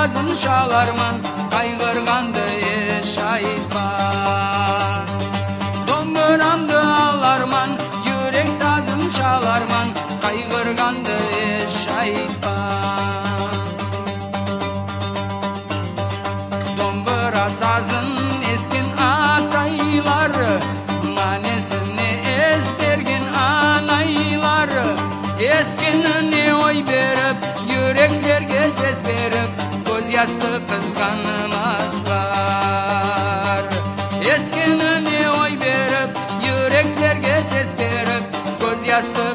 шаларман қайғырғанды еш айтпа домбырамды аларман жүрек сазын шаларман қайғырғанды еш айтпа домбыра сазын ескен атайлар мәнесіне ес берген анайлар ескеніне ой беріп жүректерге сес беріп yastı kızganımız var Eskinin oy verip yüreklerge ses verip göz yastı